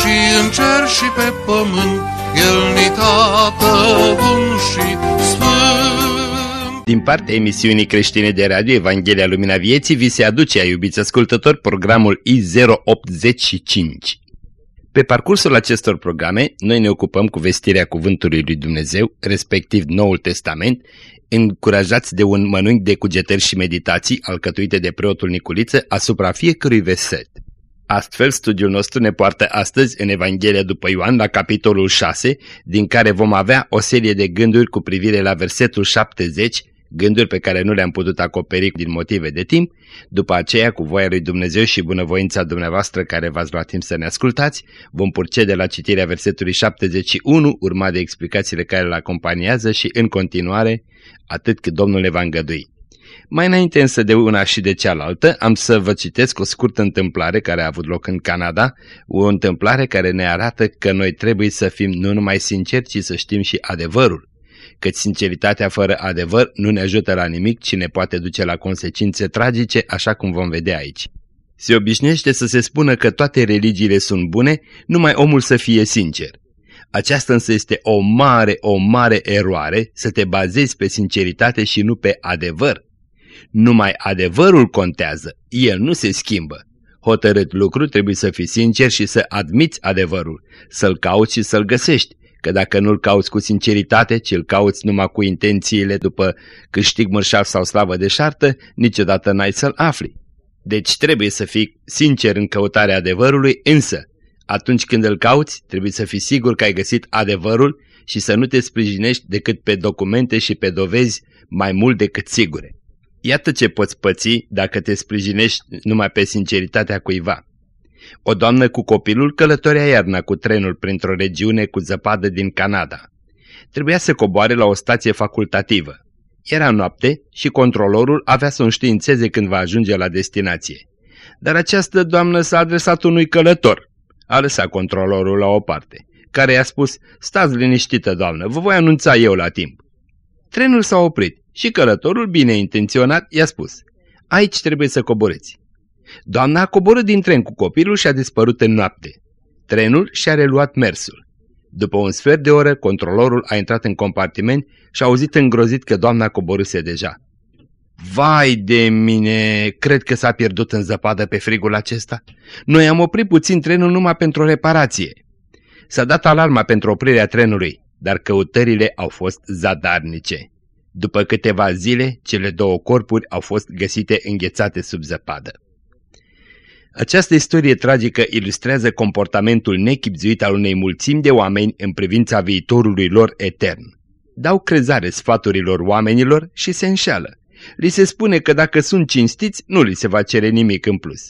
și în cer și pe pământ, El ni tată bun și sfânt. Din partea emisiunii creștine de radio Evanghelia Lumina Vieții vi se aduce, a iubiți ascultători, programul I085. Pe parcursul acestor programe, noi ne ocupăm cu vestirea Cuvântului lui Dumnezeu, respectiv Noul Testament, încurajați de un mănânc de cugetări și meditații alcătuite de preotul Niculiță asupra fiecărui verset. Astfel, studiul nostru ne poartă astăzi în Evanghelia după Ioan la capitolul 6, din care vom avea o serie de gânduri cu privire la versetul 70, gânduri pe care nu le-am putut acoperi din motive de timp, după aceea, cu voia lui Dumnezeu și bunăvoința dumneavoastră care v-ați luat timp să ne ascultați, vom procede la citirea versetului 71, urmat de explicațiile care îl acompaniază și, în continuare, atât cât Domnul le va îngădui. Mai înainte însă de una și de cealaltă, am să vă citesc o scurtă întâmplare care a avut loc în Canada, o întâmplare care ne arată că noi trebuie să fim nu numai sinceri, ci să știm și adevărul. Căci sinceritatea fără adevăr nu ne ajută la nimic, ci ne poate duce la consecințe tragice, așa cum vom vedea aici. Se obișnuiește să se spună că toate religiile sunt bune, numai omul să fie sincer. Aceasta însă este o mare, o mare eroare să te bazezi pe sinceritate și nu pe adevăr. Numai adevărul contează, el nu se schimbă. Hotărât lucru trebuie să fii sincer și să admiți adevărul, să-l cauți și să-l găsești, că dacă nu-l cauți cu sinceritate, ci îl cauți numai cu intențiile după câștig mărșav sau slavă de șartă, niciodată n-ai să-l afli. Deci trebuie să fii sincer în căutarea adevărului, însă atunci când îl cauți, trebuie să fii sigur că ai găsit adevărul și să nu te sprijinești decât pe documente și pe dovezi mai mult decât sigure. Iată ce poți păți dacă te sprijinești numai pe sinceritatea cuiva. O doamnă cu copilul călătorea iarna cu trenul printr-o regiune cu zăpadă din Canada. Trebuia să coboare la o stație facultativă. Era noapte și controlorul avea să înștiințeze când va ajunge la destinație. Dar această doamnă s-a adresat unui călător. A lăsat controlorul la o parte, care i-a spus, stați liniștită, doamnă, vă voi anunța eu la timp. Trenul s-a oprit și călătorul, bine intenționat, i-a spus, aici trebuie să coboreți. Doamna a coborât din tren cu copilul și a dispărut în noapte. Trenul și-a reluat mersul. După un sfert de oră, controlorul a intrat în compartiment și a auzit îngrozit că doamna coborâse deja. Vai de mine, cred că s-a pierdut în zăpadă pe frigul acesta. Noi am oprit puțin trenul numai pentru o reparație. S-a dat alarma pentru oprirea trenului, dar căutările au fost zadarnice. După câteva zile, cele două corpuri au fost găsite înghețate sub zăpadă. Această istorie tragică ilustrează comportamentul nechipzuit al unei mulțimi de oameni în privința viitorului lor etern. Dau crezare sfaturilor oamenilor și se înșeală. Li se spune că dacă sunt cinstiți, nu li se va cere nimic în plus.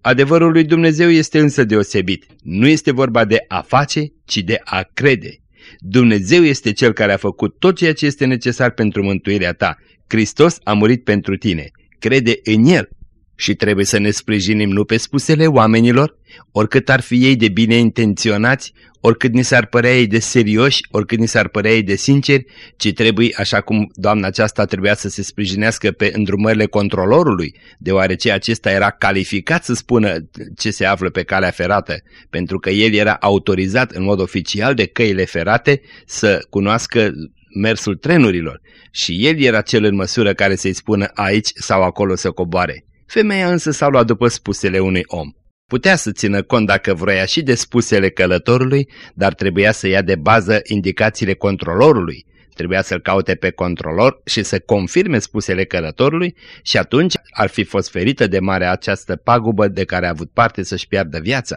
Adevărul lui Dumnezeu este însă deosebit. Nu este vorba de a face, ci de a crede. Dumnezeu este Cel care a făcut tot ceea ce este necesar pentru mântuirea ta. Hristos a murit pentru tine. Crede în El și trebuie să ne sprijinim nu pe spusele oamenilor, oricât ar fi ei de bine intenționați, oricât ni s-ar părea ei de serioși, oricât ni s-ar părea ei de sinceri, ci trebuie, așa cum doamna aceasta trebuia să se sprijinească pe îndrumările controlorului, deoarece acesta era calificat să spună ce se află pe calea ferată, pentru că el era autorizat în mod oficial de căile ferate să cunoască mersul trenurilor și el era cel în măsură care să-i spună aici sau acolo să coboare. Femeia însă s-a luat după spusele unui om. Putea să țină cont dacă vroia și de spusele călătorului, dar trebuia să ia de bază indicațiile controlorului. Trebuia să-l caute pe controlor și să confirme spusele călătorului și atunci ar fi fost ferită de mare această pagubă de care a avut parte să-și piardă viața.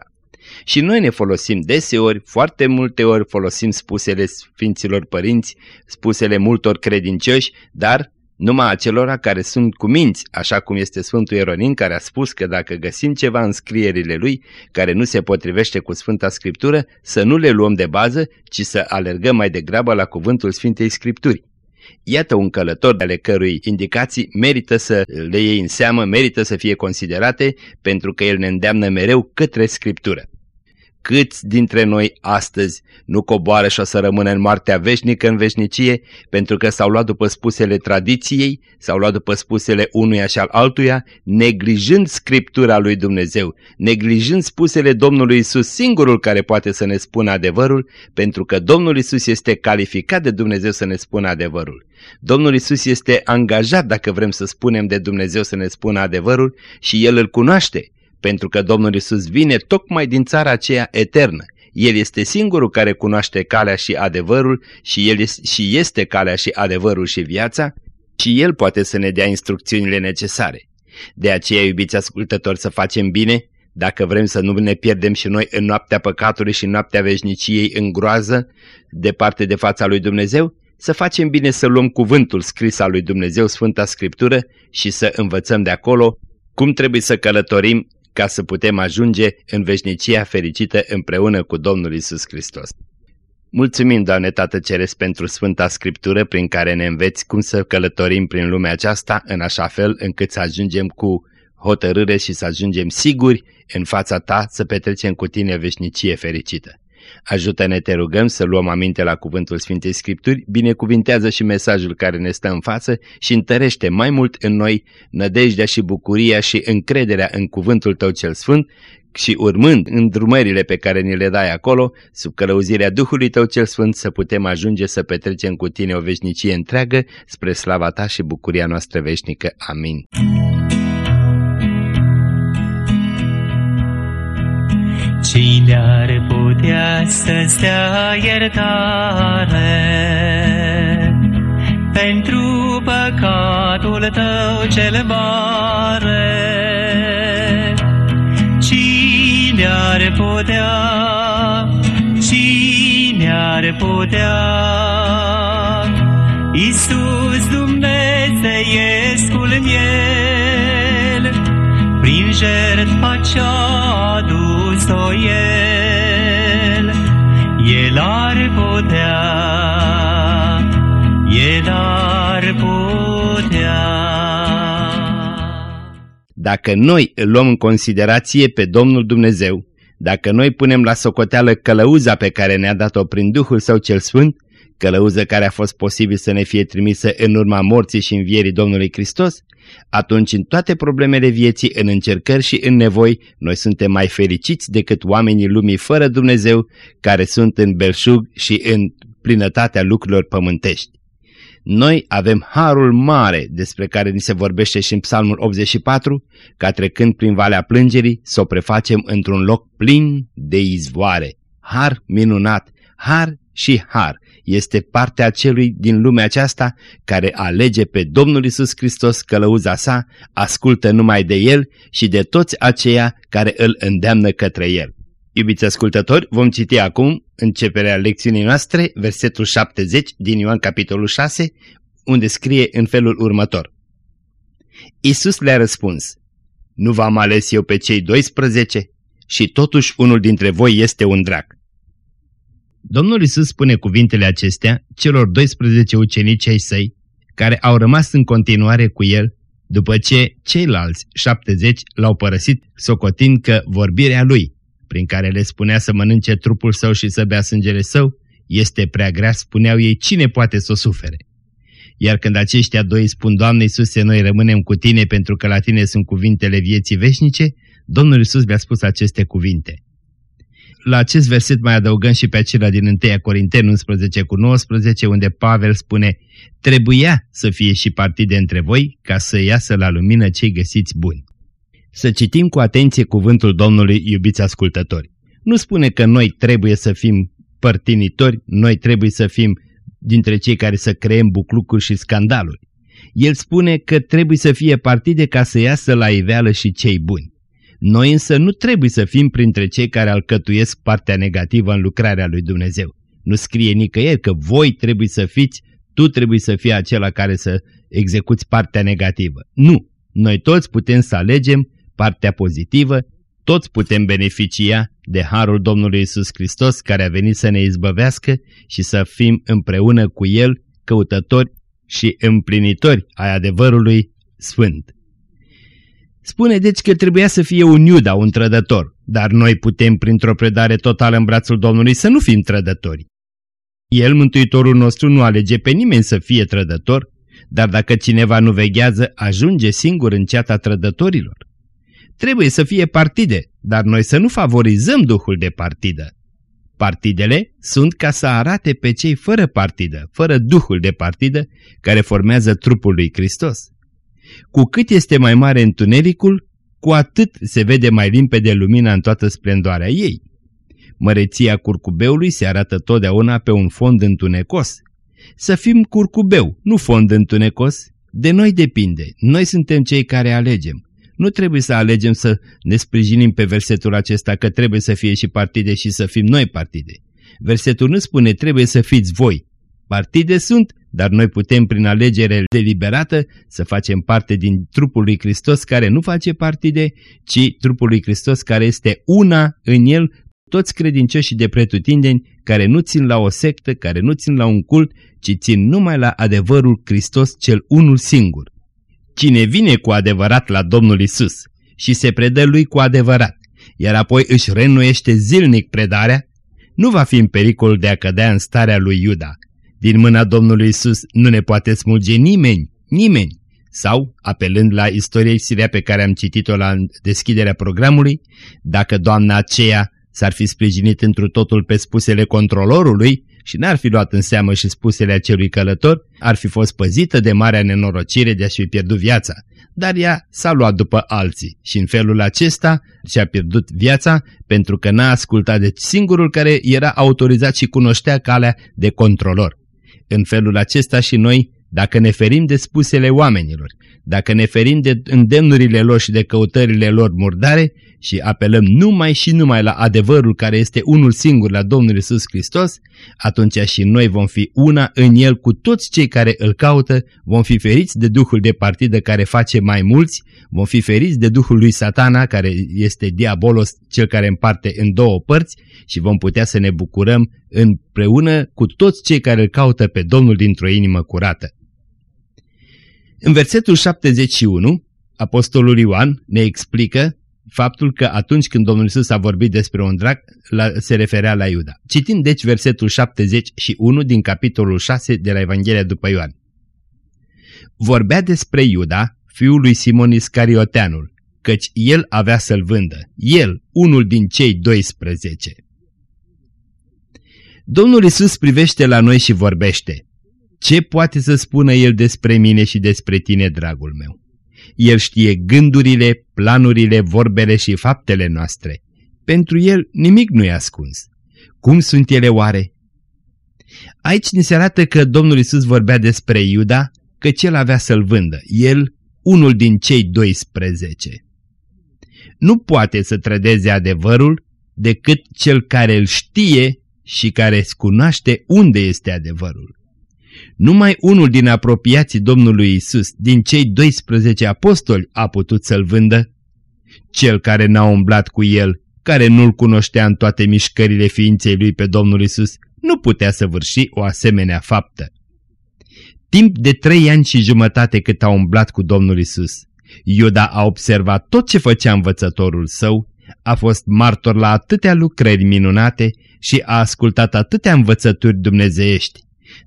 Și noi ne folosim deseori, foarte multe ori folosim spusele Sfinților Părinți, spusele multor credincioși, dar numai acelora care sunt cu minți, așa cum este Sfântul Ieronin care a spus că dacă găsim ceva în scrierile lui care nu se potrivește cu Sfânta Scriptură, să nu le luăm de bază, ci să alergăm mai degrabă la cuvântul Sfintei Scripturi. Iată un călător ale cărui indicații merită să le iei în seamă, merită să fie considerate, pentru că el ne îndeamnă mereu către Scriptură. Câți dintre noi astăzi nu coboară și o să rămână în moartea veșnică în veșnicie pentru că s-au luat după spusele tradiției, s-au luat după spusele unuia și al altuia, neglijând Scriptura lui Dumnezeu, neglijând spusele Domnului Isus, singurul care poate să ne spună adevărul, pentru că Domnul Isus este calificat de Dumnezeu să ne spună adevărul. Domnul Isus este angajat, dacă vrem să spunem de Dumnezeu să ne spună adevărul, și El îl cunoaște pentru că Domnul Isus vine tocmai din țara aceea eternă. El este singurul care cunoaște calea și adevărul și El este, și este calea și adevărul și viața și El poate să ne dea instrucțiunile necesare. De aceea, iubiți ascultători, să facem bine, dacă vrem să nu ne pierdem și noi în noaptea păcatului și în noaptea veșniciei în groază, departe de fața lui Dumnezeu, să facem bine să luăm cuvântul scris al lui Dumnezeu, Sfânta Scriptură, și să învățăm de acolo cum trebuie să călătorim ca să putem ajunge în veșnicia fericită împreună cu Domnul Isus Hristos. Mulțumim, Doamne Tată Ceresc, pentru Sfânta Scriptură prin care ne înveți cum să călătorim prin lumea aceasta în așa fel încât să ajungem cu hotărâre și să ajungem siguri în fața Ta să petrecem cu Tine veșnicie fericită. Ajută-ne, te rugăm, să luăm aminte la cuvântul Sfintei Scripturi, binecuvintează și mesajul care ne stă în față și întărește mai mult în noi nădejdea și bucuria și încrederea în cuvântul Tău cel Sfânt și urmând îndrumările pe care ni le dai acolo, sub călăuzirea Duhului Tău cel Sfânt, să putem ajunge să petrecem cu Tine o veșnicie întreagă spre slava Ta și bucuria noastră veșnică. Amin. Cine ar putea să-ți dea iertare pentru păcatul tău cel mare? Cine ar putea, cine ar putea? Iisus Dumnezeiescul miel, prin jertfa ce-a adus-o El, El ar putea, El ar putea. Dacă noi îl luăm în considerație pe Domnul Dumnezeu, dacă noi punem la socoteală călăuza pe care ne-a dat-o prin Duhul Său cel Sfânt, călăuză care a fost posibil să ne fie trimisă în urma morții și învierii Domnului Hristos, atunci în toate problemele vieții, în încercări și în nevoi, noi suntem mai fericiți decât oamenii lumii fără Dumnezeu, care sunt în belșug și în plinătatea lucrurilor pământești. Noi avem harul mare despre care ni se vorbește și în Psalmul 84, ca trecând prin Valea Plângerii să o prefacem într-un loc plin de izvoare. Har minunat, har și har este partea celui din lumea aceasta care alege pe Domnul Isus Hristos călăuza sa, ascultă numai de El și de toți aceia care îl îndeamnă către El. Iubiți ascultători, vom citi acum începerea lecțiunii noastre, versetul 70 din Ioan capitolul 6, unde scrie în felul următor. Isus le-a răspuns, Nu v-am ales eu pe cei 12? Și totuși unul dintre voi este un drac. Domnul Isus spune cuvintele acestea celor 12 ucenici ai săi, care au rămas în continuare cu el, după ce ceilalți 70 l-au părăsit socotind că vorbirea lui, prin care le spunea să mănânce trupul său și să bea sângele său, este prea grea, spuneau ei, cine poate să o sufere? Iar când aceștia doi spun, Doamne Iisuse, noi rămânem cu Tine pentru că la Tine sunt cuvintele vieții veșnice, Domnul Iisus le-a spus aceste cuvinte la acest verset mai adăugăm și pe acela din 1 Corinteni 11 cu 19, unde Pavel spune Trebuia să fie și partide între voi ca să iasă la lumină cei găsiți buni. Să citim cu atenție cuvântul Domnului, iubiți ascultători. Nu spune că noi trebuie să fim părtinitori, noi trebuie să fim dintre cei care să creăm buclucuri și scandaluri. El spune că trebuie să fie partide ca să iasă la iveală și cei buni. Noi însă nu trebuie să fim printre cei care alcătuiesc partea negativă în lucrarea lui Dumnezeu. Nu scrie nicăieri că voi trebuie să fiți, tu trebuie să fii acela care să execuți partea negativă. Nu! Noi toți putem să alegem partea pozitivă, toți putem beneficia de Harul Domnului Isus Hristos care a venit să ne izbăvească și să fim împreună cu El căutători și împlinitori ai adevărului sfânt. Spune deci că trebuia să fie un Iuda, un trădător, dar noi putem printr-o predare totală în brațul Domnului să nu fim trădători. El, Mântuitorul nostru, nu alege pe nimeni să fie trădător, dar dacă cineva nu veghează, ajunge singur în ceata trădătorilor. Trebuie să fie partide, dar noi să nu favorizăm duhul de partidă. Partidele sunt ca să arate pe cei fără partidă, fără duhul de partidă, care formează trupul lui Hristos. Cu cât este mai mare întunericul, cu atât se vede mai limpede lumina în toată splendoarea ei. Măreția curcubeului se arată totdeauna pe un fond întunecos. Să fim curcubeu, nu fond întunecos. De noi depinde, noi suntem cei care alegem. Nu trebuie să alegem să ne sprijinim pe versetul acesta că trebuie să fie și partide și să fim noi partide. Versetul nu spune trebuie să fiți voi. Partide sunt, dar noi putem prin alegere deliberată să facem parte din trupul lui Hristos care nu face partide, ci trupul lui Hristos care este una în el, toți credincioșii de pretutindeni care nu țin la o sectă, care nu țin la un cult, ci țin numai la adevărul Hristos cel unul singur. Cine vine cu adevărat la Domnul Isus și se predă lui cu adevărat, iar apoi își renuiește zilnic predarea, nu va fi în pericol de a cădea în starea lui Iuda. Din mâna Domnului Isus nu ne poate smulge nimeni, nimeni. Sau, apelând la istoria Siria pe care am citit-o la deschiderea programului, dacă doamna aceea s-ar fi sprijinit întru totul pe spusele controlorului, și n-ar fi luat în seamă și spusele acelui călător, ar fi fost păzită de marea nenorocire de a-și fi pierdut viața. Dar ea s-a luat după alții și în felul acesta și-a pierdut viața pentru că n-a ascultat de singurul care era autorizat și cunoștea calea de controlor. În felul acesta și noi, dacă ne ferim de spusele oamenilor, dacă ne ferim de îndemnurile lor și de căutările lor murdare și apelăm numai și numai la adevărul care este unul singur la Domnul Isus Hristos, atunci și noi vom fi una în El cu toți cei care îl caută, vom fi feriți de Duhul de partidă care face mai mulți, vom fi feriți de Duhul lui Satana care este diabolos, cel care împarte în două părți și vom putea să ne bucurăm împreună cu toți cei care îl caută pe Domnul dintr-o inimă curată. În versetul 71, Apostolul Ioan ne explică faptul că atunci când Domnul Iisus a vorbit despre un drac, la, se referea la Iuda. Citim deci versetul 71 din capitolul 6 de la Evanghelia după Ioan. Vorbea despre Iuda, fiul lui Simon Iscarioteanul, căci el avea să-l vândă, el, unul din cei 12. Domnul Isus privește la noi și vorbește. Ce poate să spună El despre mine și despre tine, dragul meu? El știe gândurile, planurile, vorbele și faptele noastre. Pentru El nimic nu e ascuns. Cum sunt ele oare? Aici ni se arată că Domnul Isus vorbea despre Iuda, că cel avea să-l vândă, el, unul din cei 12. Nu poate să trădeze adevărul decât cel care îl știe și care îți cunoaște unde este adevărul. Numai unul din apropiații Domnului Isus, din cei 12 apostoli, a putut să-l vândă. Cel care n-a umblat cu el, care nu-l cunoștea în toate mișcările ființei lui pe Domnul Isus, nu putea să vârși o asemenea faptă. Timp de trei ani și jumătate cât a umblat cu Domnul Isus, Iuda a observat tot ce făcea învățătorul său, a fost martor la atâtea lucrări minunate și a ascultat atâtea învățături dumnezeiești.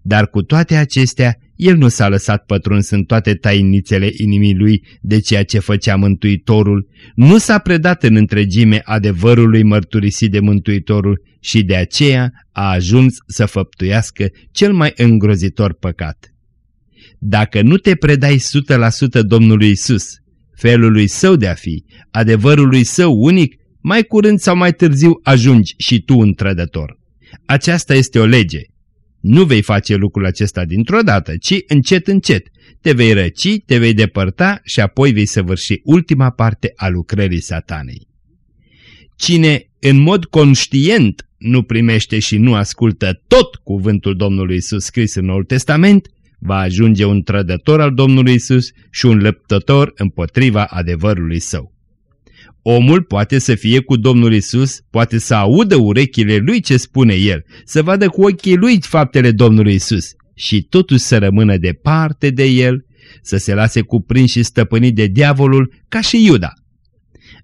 Dar cu toate acestea, el nu s-a lăsat pătruns în toate tainițele inimii lui de ceea ce făcea Mântuitorul, nu s-a predat în întregime adevărului mărturisit de Mântuitorul și de aceea a ajuns să făptuiască cel mai îngrozitor păcat. Dacă nu te predai 100% Domnului Isus, felului său de a fi, adevărului său unic, mai curând sau mai târziu ajungi și tu un trădător. Aceasta este o lege nu vei face lucrul acesta dintr-o dată, ci încet încet. Te vei răci, te vei depărta și apoi vei săvârși ultima parte a lucrării satanei. Cine în mod conștient nu primește și nu ascultă tot cuvântul Domnului Isus scris în Noul Testament, va ajunge un trădător al Domnului Isus și un lăptător împotriva adevărului său. Omul poate să fie cu Domnul Isus, poate să audă urechile lui ce spune el, să vadă cu ochii lui faptele Domnului Isus și totuși să rămână departe de el, să se lase cuprins și stăpânit de diavolul ca și Iuda.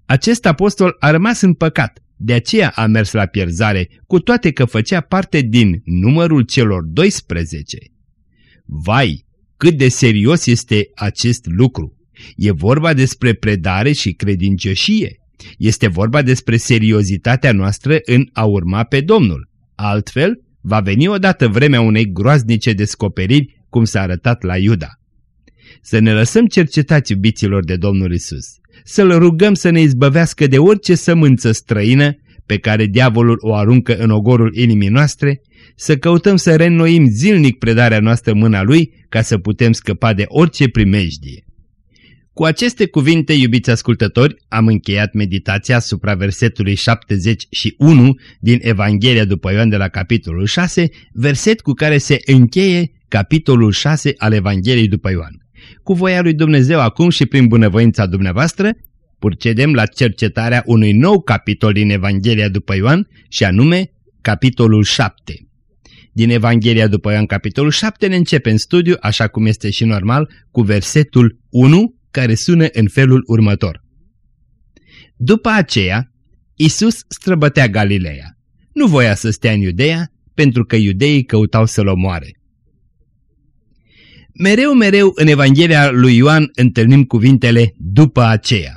Acest apostol a rămas în păcat, de aceea a mers la pierzare, cu toate că făcea parte din numărul celor 12. Vai, cât de serios este acest lucru! E vorba despre predare și credincioșie. Este vorba despre seriozitatea noastră în a urma pe Domnul. Altfel, va veni odată vremea unei groaznice descoperiri, cum s-a arătat la Iuda. Să ne lăsăm cercetați iubiților de Domnul Isus, să-L rugăm să ne izbăvească de orice sămânță străină pe care diavolul o aruncă în ogorul inimii noastre, să căutăm să reînnoim zilnic predarea noastră mâna Lui ca să putem scăpa de orice primejdie. Cu aceste cuvinte, iubiți ascultători, am încheiat meditația asupra versetului 71 din Evanghelia după Ioan de la capitolul 6, verset cu care se încheie capitolul 6 al Evangheliei după Ioan. Cu voia lui Dumnezeu acum și prin bunăvoința dumneavoastră, procedem la cercetarea unui nou capitol din Evanghelia după Ioan și anume capitolul 7. Din Evanghelia după Ioan capitolul 7 ne începem studiu, așa cum este și normal, cu versetul 1 care sună în felul următor. După aceea, Isus străbătea Galileea. Nu voia să stea în Iudeea, pentru că iudeii căutau să-l omoare. Mereu, mereu în Evanghelia lui Ioan întâlnim cuvintele după aceea.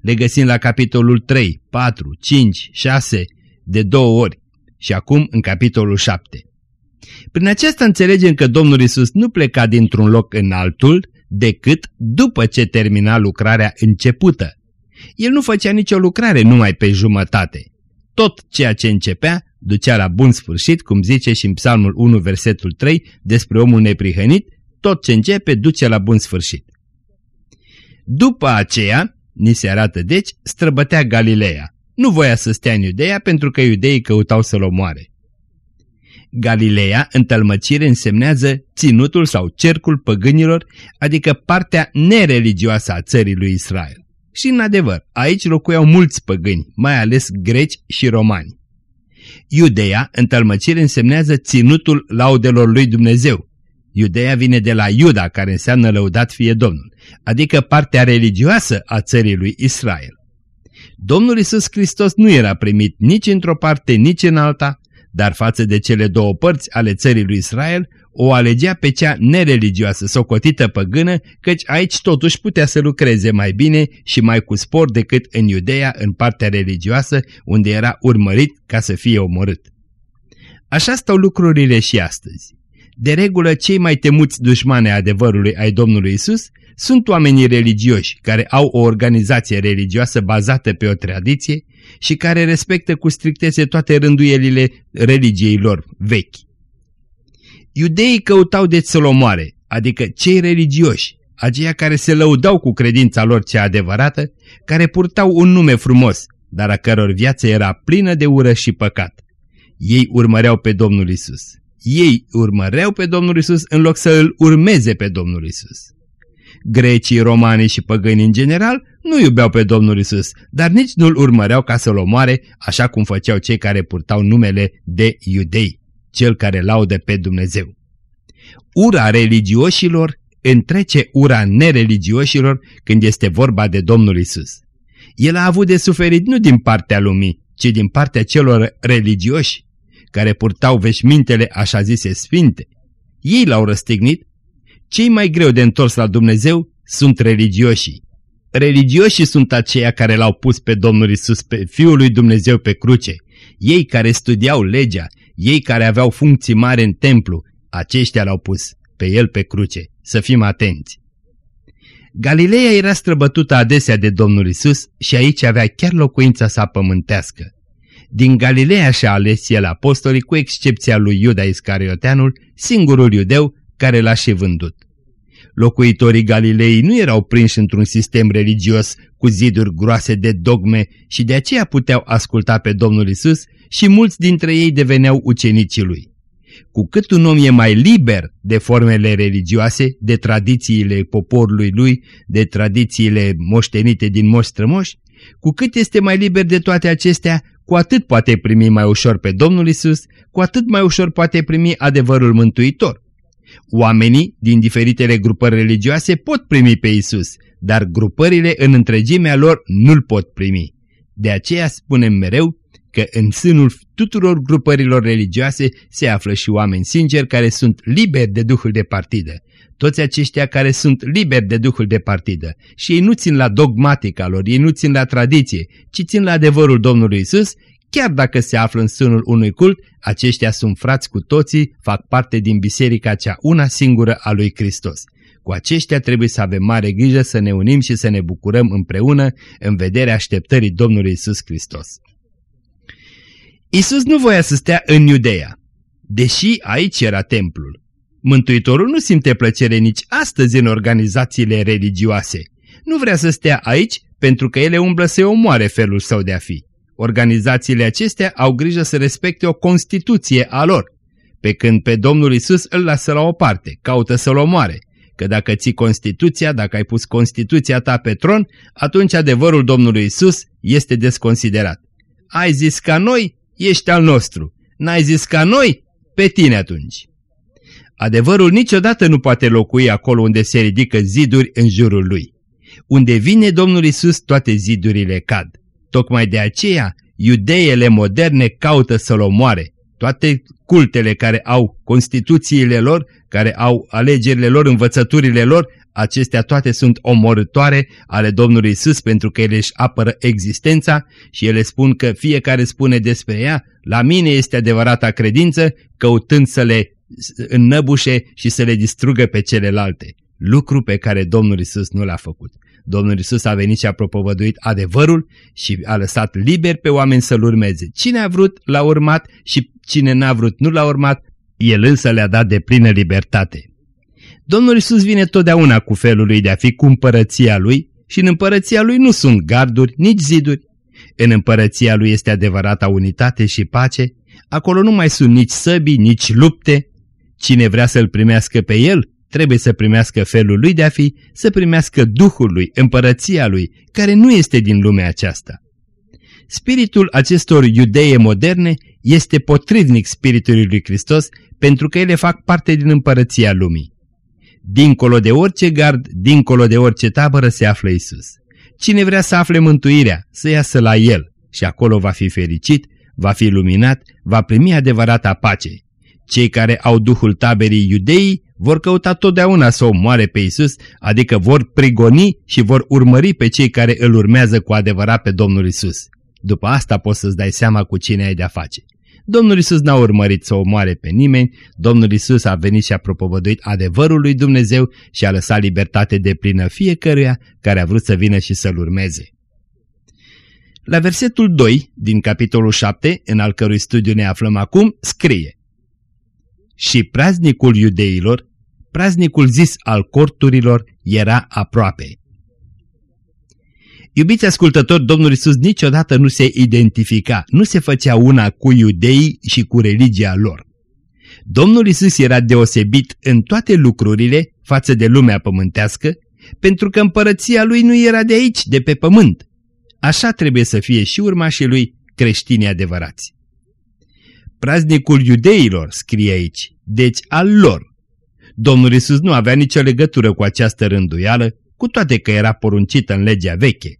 Le găsim la capitolul 3, 4, 5, 6, de două ori și acum în capitolul 7. Prin aceasta înțelegem că Domnul Isus nu pleca dintr-un loc în altul, decât după ce termina lucrarea începută. El nu făcea nicio lucrare numai pe jumătate. Tot ceea ce începea ducea la bun sfârșit, cum zice și în Psalmul 1, versetul 3, despre omul neprihănit, tot ce începe duce la bun sfârșit. După aceea, ni se arată deci, străbătea Galileea. Nu voia să stea în Iudeea pentru că iudeii căutau să-l omoare. Galileea, în tălmăcire, însemnează ținutul sau cercul păgânilor, adică partea nereligioasă a țării lui Israel. Și în adevăr, aici locuiau mulți păgâni, mai ales greci și romani. Iudeea, în tălmăcire, însemnează ținutul laudelor lui Dumnezeu. Iudeea vine de la Iuda, care înseamnă lăudat fie Domnul, adică partea religioasă a țării lui Israel. Domnul Isus Hristos nu era primit nici într-o parte, nici în alta, dar față de cele două părți ale țării lui Israel, o alegea pe cea nereligioasă, socotită păgână, căci aici totuși putea să lucreze mai bine și mai cu spor decât în Iudeea, în partea religioasă, unde era urmărit ca să fie omorât. Așa stau lucrurile și astăzi. De regulă, cei mai temuți dușmane adevărului ai Domnului Isus sunt oamenii religioși care au o organizație religioasă bazată pe o tradiție și care respectă cu strictețe toate rânduielile religiei lor vechi. Iudeii căutau de să-l omoare, adică cei religioși, aceia care se lăudau cu credința lor cea adevărată, care purtau un nume frumos, dar a căror viață era plină de ură și păcat. Ei urmăreau pe Domnul Isus. Ei urmăreau pe Domnul Isus în loc să îl urmeze pe Domnul Isus. Grecii, romanii și păgăini în general nu iubeau pe Domnul Isus, dar nici nu-l urmăreau ca să-l omoare, așa cum făceau cei care purtau numele de iudei, cel care laudă pe Dumnezeu. Ura religioșilor întrece ura nereligioșilor când este vorba de Domnul Isus. El a avut de suferit nu din partea lumii, ci din partea celor religioși, care purtau veșmintele așa zise sfinte. Ei l-au răstignit. Cei mai greu de întors la Dumnezeu sunt religioșii. Religioșii sunt aceia care l-au pus pe Domnul Isus, pe Fiul lui Dumnezeu pe cruce. Ei care studiau legea, ei care aveau funcții mari în templu, aceștia l-au pus pe el pe cruce. Să fim atenți. Galileea era străbătută adesea de Domnul Isus și aici avea chiar locuința sa pământească. Din Galileea și-a ales el apostolii, cu excepția lui Iuda Iscarioteanul, singurul iudeu care l-a și vândut. Locuitorii Galilei nu erau prinși într-un sistem religios cu ziduri groase de dogme și de aceea puteau asculta pe Domnul Isus și mulți dintre ei deveneau ucenicii lui. Cu cât un om e mai liber de formele religioase, de tradițiile poporului lui, de tradițiile moștenite din moși strămoși, cu cât este mai liber de toate acestea, cu atât poate primi mai ușor pe Domnul Isus, cu atât mai ușor poate primi adevărul mântuitor. Oamenii din diferitele grupări religioase pot primi pe Isus, dar grupările în întregimea lor nu-l pot primi. De aceea spunem mereu că în sânul tuturor grupărilor religioase se află și oameni sinceri care sunt liberi de duhul de partidă. Toți aceștia care sunt liberi de duhul de partidă și ei nu țin la dogmatica lor, ei nu țin la tradiție, ci țin la adevărul Domnului Isus, chiar dacă se află în sânul unui cult, aceștia sunt frați cu toții, fac parte din biserica cea una singură a lui Hristos. Cu aceștia trebuie să avem mare grijă să ne unim și să ne bucurăm împreună în vederea așteptării Domnului Isus Hristos. Isus nu voia să stea în Iudeea, deși aici era templul. Mântuitorul nu simte plăcere nici astăzi în organizațiile religioase. Nu vrea să stea aici pentru că ele umblă să omoare felul său de a fi. Organizațiile acestea au grijă să respecte o constituție a lor, pe când pe Domnul Isus îl lasă la o parte, caută să-l omoare, că dacă ții Constituția, dacă ai pus Constituția ta pe tron, atunci adevărul Domnului Isus este desconsiderat. Ai zis ca noi, ești al nostru. N-ai zis ca noi, pe tine atunci. Adevărul niciodată nu poate locui acolo unde se ridică ziduri în jurul lui. Unde vine Domnul Isus, toate zidurile cad. Tocmai de aceea, iudeele moderne caută să-l omoare. Toate cultele care au constituțiile lor, care au alegerile lor, învățăturile lor, acestea toate sunt omorătoare ale Domnului Isus pentru că ele își apără existența și ele spun că fiecare spune despre ea, la mine este adevărata credință, căutând să le înnăbușe și să le distrugă pe celelalte. Lucru pe care Domnul Isus nu l-a făcut. Domnul Isus a venit și a propovăduit adevărul și a lăsat liber pe oameni să-L urmeze. Cine a vrut l-a urmat și cine n-a vrut nu l-a urmat, el însă le-a dat de plină libertate. Domnul Isus vine totdeauna cu felul lui de a fi cu împărăția lui și în împărăția lui nu sunt garduri, nici ziduri. În împărăția lui este adevărata unitate și pace, acolo nu mai sunt nici săbii, nici lupte. Cine vrea să-l primească pe el, trebuie să primească felul lui de a fi, să primească Duhul lui, împărăția lui, care nu este din lumea aceasta. Spiritul acestor iudeie moderne este potrivnic spiritului lui Hristos pentru că ele fac parte din împărăția lumii. Dincolo de orice gard, dincolo de orice tabără se află Isus. Cine vrea să afle mântuirea, să iasă la El și acolo va fi fericit, va fi luminat, va primi adevărata pace. Cei care au duhul taberii iudeii vor căuta totdeauna să omoare pe Isus, adică vor prigoni și vor urmări pe cei care îl urmează cu adevărat pe Domnul Isus. După asta poți să-ți dai seama cu cine ai de-a face. Domnul Isus n-a urmărit să omoare pe nimeni, Domnul Isus a venit și a propovăduit adevărul lui Dumnezeu și a lăsat libertate de plină fiecăruia care a vrut să vină și să-L urmeze. La versetul 2 din capitolul 7, în al cărui studiu ne aflăm acum, scrie Și praznicul iudeilor, praznicul zis al corturilor, era aproape. Iubiți ascultători, Domnul Isus niciodată nu se identifica, nu se făcea una cu iudeii și cu religia lor. Domnul Isus era deosebit în toate lucrurile față de lumea pământească, pentru că împărăția lui nu era de aici, de pe pământ. Așa trebuie să fie și urmașii lui creștini adevărați. Praznicul iudeilor, scrie aici, deci al lor. Domnul Isus nu avea nicio legătură cu această rânduială, cu toate că era poruncită în legea veche.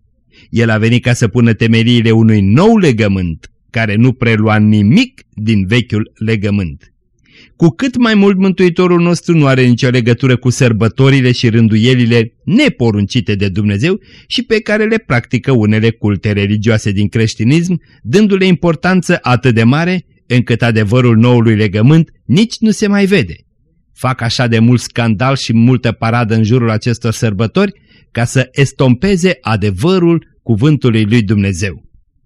El a venit ca să pună temeliile unui nou legământ, care nu prelua nimic din vechiul legământ. Cu cât mai mult Mântuitorul nostru nu are nicio legătură cu sărbătorile și rânduielile neporuncite de Dumnezeu și pe care le practică unele culte religioase din creștinism, dându-le importanță atât de mare încât adevărul noului legământ nici nu se mai vede. Fac așa de mult scandal și multă paradă în jurul acestor sărbători ca să estompeze adevărul cuvântului lui Dumnezeu.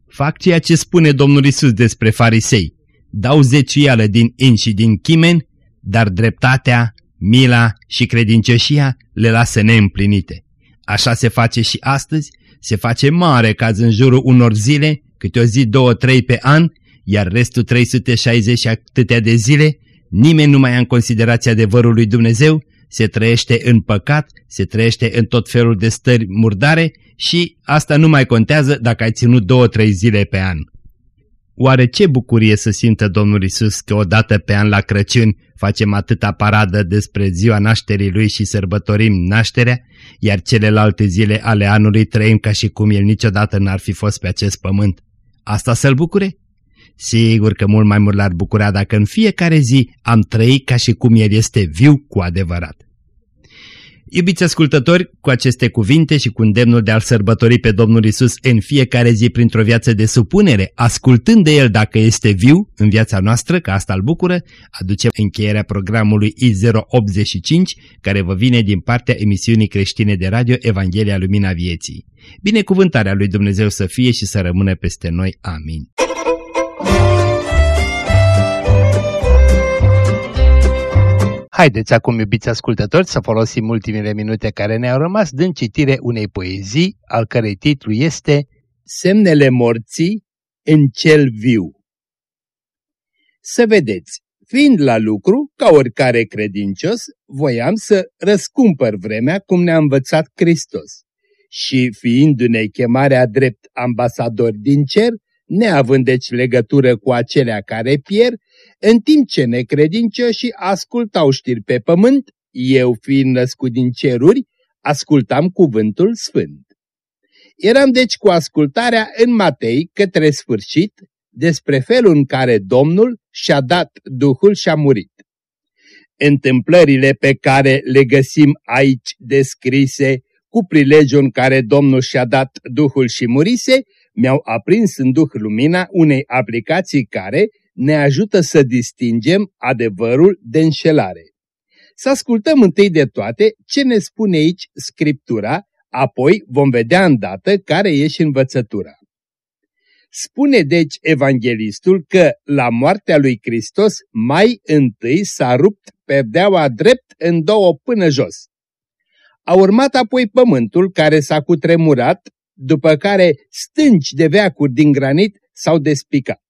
Fac ceea ce spune Domnul Isus despre farisei. Dau zecială din in și din chimen, dar dreptatea, mila și credincioșia le lasă neîmplinite. Așa se face și astăzi, se face mare caz în jurul unor zile, câte o zi, două, trei pe an, iar restul 360 atâtea de zile, nimeni nu mai ia în considerație adevărul lui Dumnezeu, se trăiește în păcat, se trăiește în tot felul de stări murdare și asta nu mai contează dacă ai ținut două-trei zile pe an. Oare ce bucurie să simtă Domnul Isus că odată pe an la Crăciun facem atâta paradă despre ziua nașterii Lui și sărbătorim nașterea, iar celelalte zile ale anului trăim ca și cum El niciodată n-ar fi fost pe acest pământ. Asta să-L bucure? Sigur că mult mai mult l-ar bucura dacă în fiecare zi am trăit ca și cum El este viu cu adevărat. Iubiți ascultători, cu aceste cuvinte și cu îndemnul de a-L sărbători pe Domnul Isus în fiecare zi printr-o viață de supunere, ascultând de El dacă este viu în viața noastră, că asta îl bucură, aducem încheierea programului I085, care vă vine din partea emisiunii creștine de radio Evanghelia Lumina Vieții. Binecuvântarea lui Dumnezeu să fie și să rămână peste noi. Amin. Haideți acum, iubiți ascultători, să folosim ultimele minute care ne-au rămas dând citire unei poezii, al cărei titlu este Semnele morții în cel viu. Să vedeți, fiind la lucru, ca oricare credincios, voiam să răscumpăr vremea cum ne-a învățat Hristos. Și fiindu-ne chemarea drept ambasadori din cer, neavând deci legătură cu acelea care pierd, în timp ce necredincioșii ascultau știri pe pământ, eu fiind născut din ceruri, ascultam cuvântul sfânt. Eram deci cu ascultarea în Matei către sfârșit despre felul în care Domnul și-a dat Duhul și-a murit. Întâmplările pe care le găsim aici descrise cu prilejul în care Domnul și-a dat Duhul și murise, mi-au aprins în Duh lumina unei aplicații care, ne ajută să distingem adevărul de înșelare. Să ascultăm întâi de toate ce ne spune aici Scriptura, apoi vom vedea îndată care e și învățătura. Spune deci evanghelistul că la moartea lui Hristos mai întâi s-a rupt perdeaua drept în două până jos. A urmat apoi pământul care s-a cutremurat, după care stânci de veacuri din granit s-au despicat.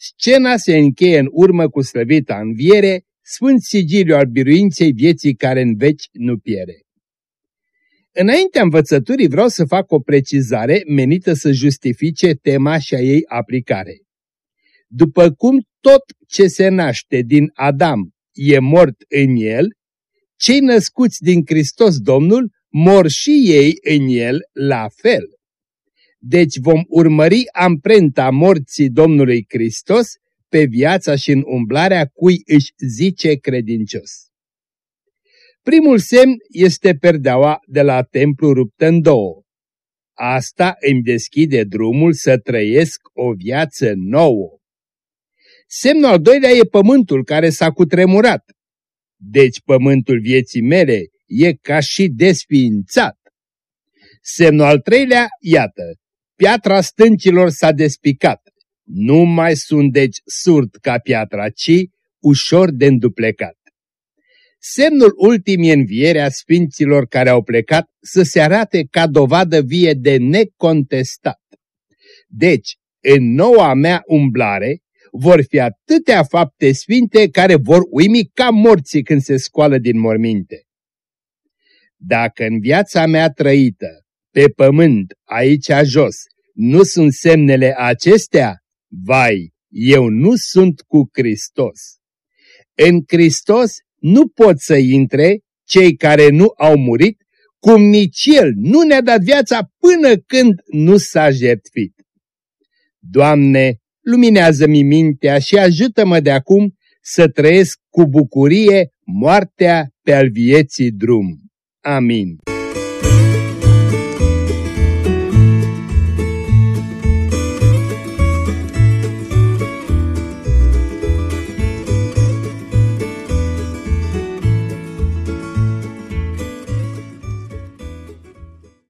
Scena se încheie în urmă cu slăvita înviere, sfânt sigiliu al biruinței vieții care în veci nu piere. Înaintea învățăturii vreau să fac o precizare menită să justifice tema și a ei aplicare. După cum tot ce se naște din Adam e mort în el, cei născuți din Hristos Domnul mor și ei în el la fel. Deci vom urmări amprenta morții Domnului Hristos pe viața și în umblarea cui își zice credincios. Primul semn este perdeaua de la templu ruptă în două. Asta îmi deschide drumul să trăiesc o viață nouă. Semnul al doilea e pământul care s-a cutremurat. Deci pământul vieții mele e ca și desființat. Semnul al treilea, iată, piatra stâncilor s-a despicat. Nu mai sunt deci surd ca piatra, ci ușor de înduplecat. Semnul ultim e învierea sfinților care au plecat să se arate ca dovadă vie de necontestat. Deci, în noua mea umblare, vor fi atâtea fapte sfinte care vor uimi ca morții când se scoală din morminte. Dacă în viața mea trăită pe pământ, aici jos, nu sunt semnele acestea? Vai, eu nu sunt cu Hristos. În Hristos nu pot să intre cei care nu au murit, cum nici El nu ne-a dat viața până când nu s-a jertfit. Doamne, luminează-mi mintea și ajută-mă de acum să trăiesc cu bucurie moartea pe al vieții drum. Amin.